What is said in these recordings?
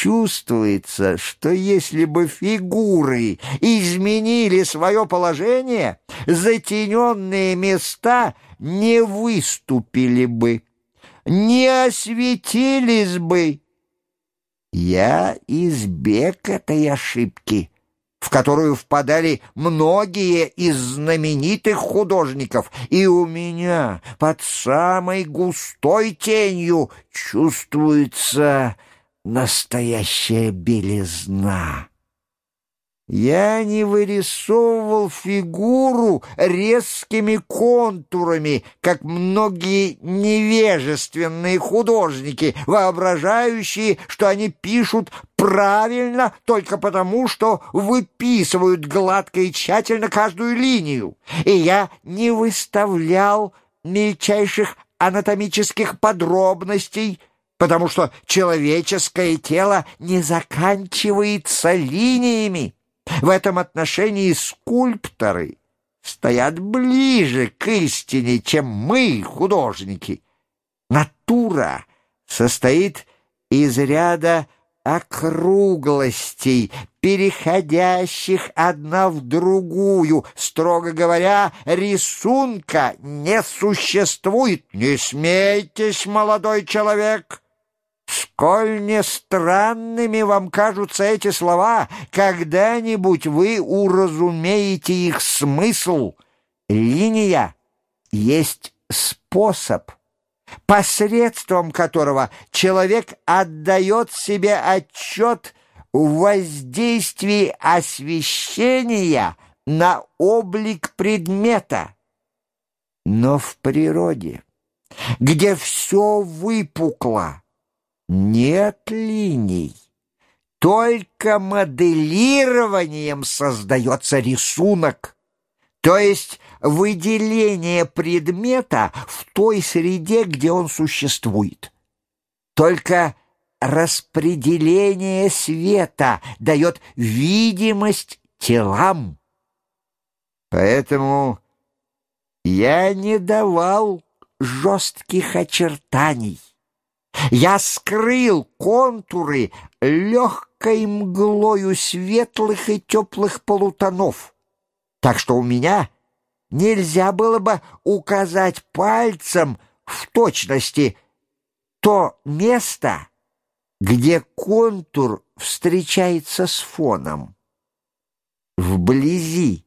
Чувствуется, что если бы фигуры изменили свое положение, затененные места не выступили бы, не осветились бы. Я избег этой ошибки, в которую впадали многие из знаменитых художников, и у меня под самой густой тенью чувствуется настоящая белизна. Я не вырисовывал фигуру резкими контурами, как многие невежественные художники, воображающие, что они пишут правильно только потому, что выписывают гладко и тщательно каждую линию. И я не выставлял мельчайших анатомических подробностей, потому что человеческое тело не заканчивается линиями. В этом отношении скульпторы стоят ближе к истине, чем мы, художники. Натура состоит из ряда округлостей, переходящих одна в другую. Строго говоря, рисунка не существует. Не смейтесь, молодой человек!» Сколь не странными вам кажутся эти слова, когда-нибудь вы уразумеете их смысл. Линия есть способ, посредством которого человек отдает себе отчет в воздействии освещения на облик предмета. Но в природе, где все выпукло, нет линий. Только моделированием создается рисунок, то есть выделение предмета в той среде, где он существует. Только распределение света дает видимость телам. Поэтому я не давал жестких очертаний. Я скрыл контуры легкой мглою светлых и теплых полутонов, так что у меня нельзя было бы указать пальцем в точности то место, где контур встречается с фоном. Вблизи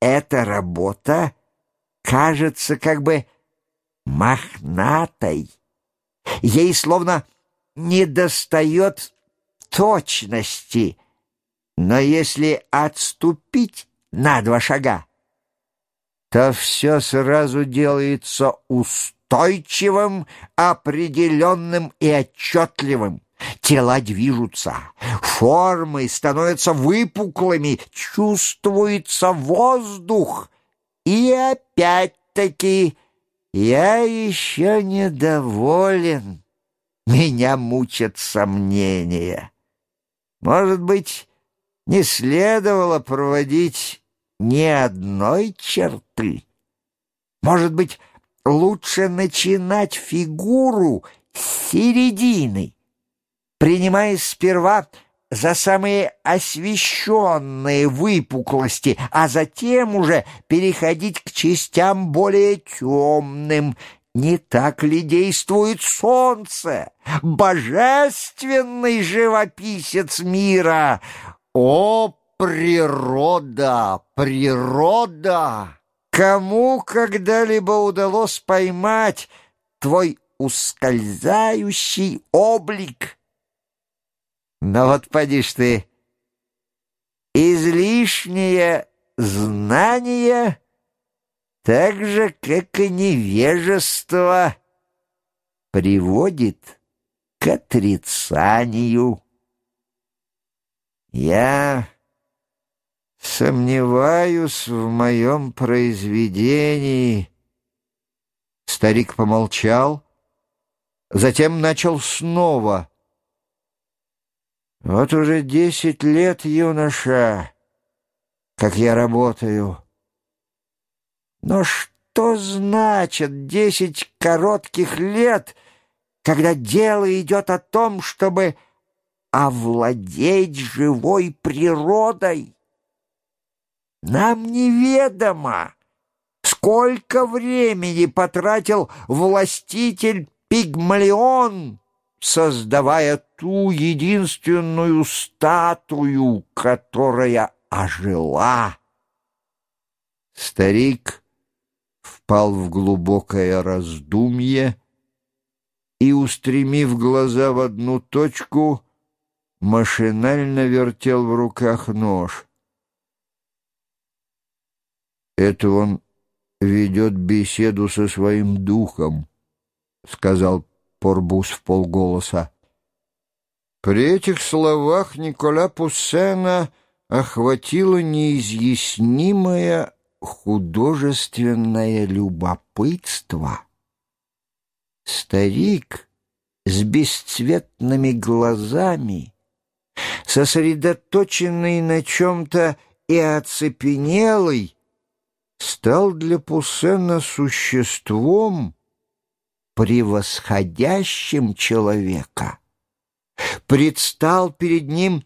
эта работа кажется как бы мохнатой, Ей словно недостает точности. Но если отступить на два шага, то все сразу делается устойчивым, определенным и отчетливым. Тела движутся, формы становятся выпуклыми, чувствуется воздух. И опять-таки я еще недоволен. Меня мучат сомнения. Может быть, не следовало проводить ни одной черты. Может быть, лучше начинать фигуру с середины, принимая сперва за самые освещенные выпуклости, а затем уже переходить к частям более темным. Не так ли действует солнце, божественный живописец мира? О, природа, природа! Кому когда-либо удалось поймать твой ускользающий облик — но вот поди ж ты, излишнее знание, так же, как и невежество, приводит к отрицанию. Я сомневаюсь в моем произведении. Старик помолчал, затем начал снова — вот уже десять лет, юноша, как я работаю. Но что значит десять коротких лет, когда дело идет о том, чтобы овладеть живой природой. Нам неведомо, сколько времени потратил властитель Пигмалион, создавая ту единственную статую, которая ожила. Старик впал в глубокое раздумье и, устремив глаза в одну точку, машинально вертел в руках нож. Это он ведет беседу со своим духом, — сказал Порбус в полголоса. При этих словах Николя Пуссена охватило неизъяснимое художественное любопытство. Старик с бесцветными глазами, сосредоточенный на чем-то и оцепенелый, стал для Пуссена существом, превосходящим человека, предстал перед ним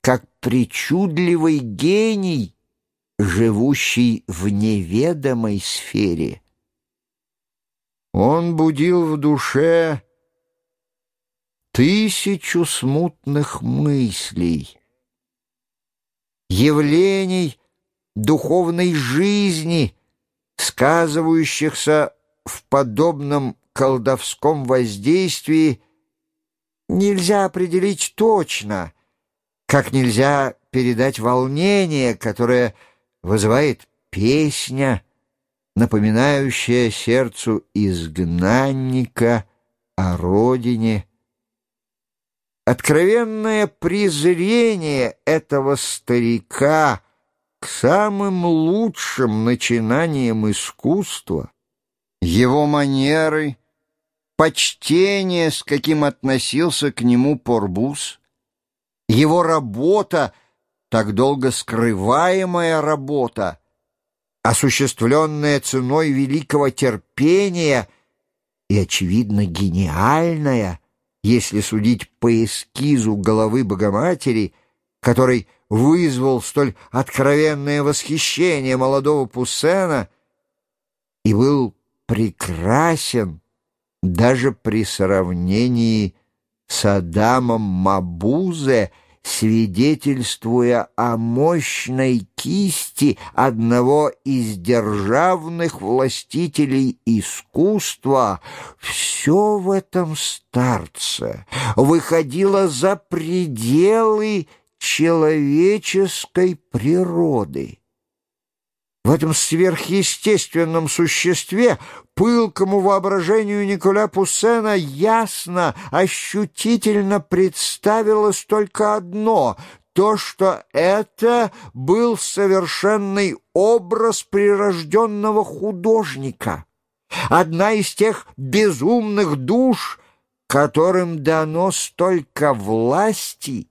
как причудливый гений, живущий в неведомой сфере. Он будил в душе тысячу смутных мыслей, явлений духовной жизни, сказывающихся в подобном колдовском воздействии, нельзя определить точно, как нельзя передать волнение, которое вызывает песня, напоминающая сердцу изгнанника о родине. Откровенное презрение этого старика к самым лучшим начинаниям искусства, его манеры, почтение, с каким относился к нему Порбус, его работа — так долго скрываемая работа, осуществленная ценой великого терпения и, очевидно, гениальная, если судить по эскизу головы Богоматери, который вызвал столь откровенное восхищение молодого Пуссена и был прекрасен даже при сравнении с Адамом Мабузе — свидетельствуя о мощной кисти одного из державных властителей искусства, все в этом старце выходило за пределы человеческой природы. В этом сверхъестественном существе пылкому воображению Николя Пуссена ясно, ощутительно представилось только одно — то, что это был совершенный образ прирожденного художника, одна из тех безумных душ, которым дано столько власти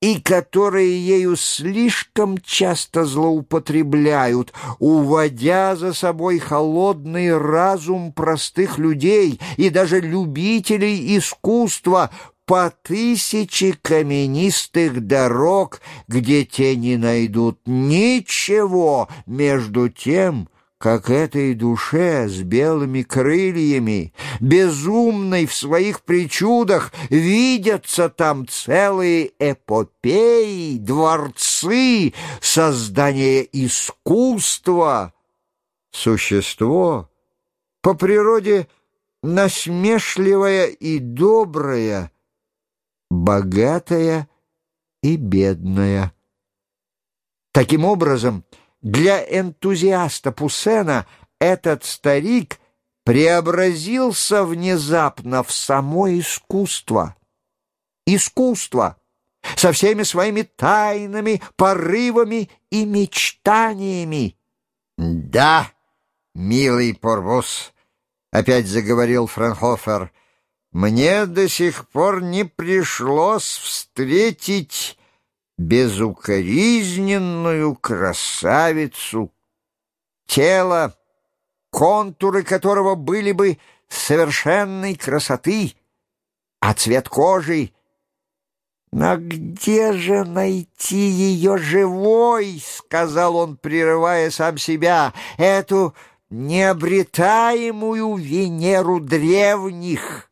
и которые ею слишком часто злоупотребляют, уводя за собой холодный разум простых людей и даже любителей искусства по тысяче каменистых дорог, где те не найдут ничего между тем, как этой душе с белыми крыльями, безумной в своих причудах, видятся там целые эпопеи, дворцы, создание искусства. Существо по природе насмешливое и доброе, богатое и бедное. Таким образом, для энтузиаста Пуссена этот старик преобразился внезапно в само искусство. Искусство со всеми своими тайнами, порывами и мечтаниями. «Да, милый Порбус», — опять заговорил Франхофер, — «мне до сих пор не пришлось встретить безукоризненную красавицу, тело, контуры которого были бы совершенной красоты, а цвет кожи «Но где же найти ее живой?» — сказал он, прерывая сам себя. «Эту необретаемую Венеру древних».